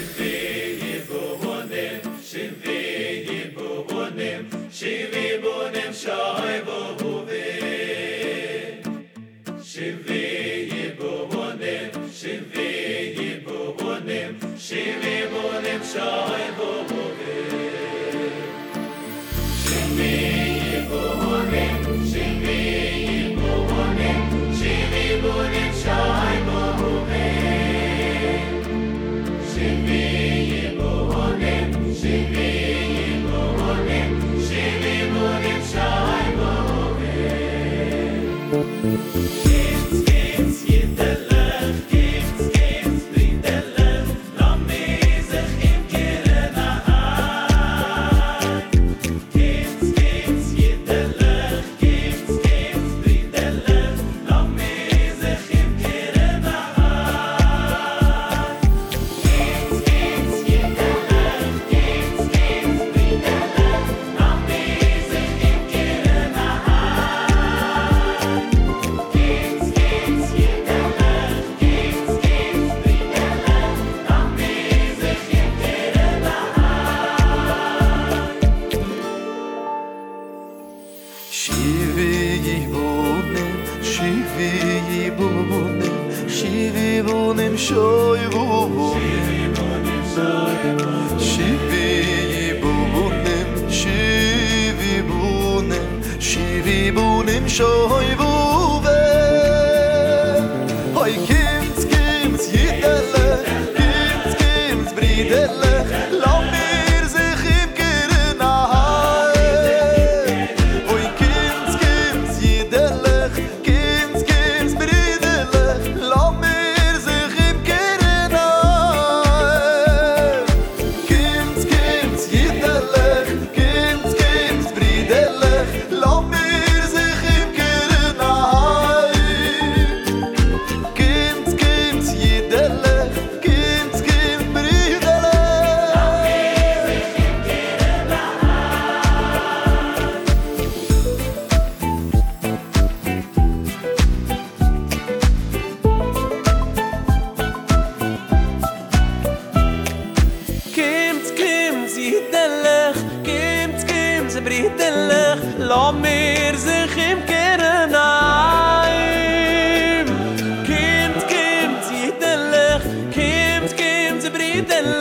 Живині богоним, живині богоним, живі боним, шай богови. Живині богоним, живині богоним, живі боним, шай богови. Yeah. Şiviyi bunim, şiviyi bunim, şivi bunim şoy bubum. Şiviyi bunim, şivi bunim, şivi bunim şoy bube. Hay kimts kimts yitele, kimts kimts bridele. Friedenlich Lass mir sich im Kern ein Kind, Kind, Friedenlich Kind, Kind, Friedenlich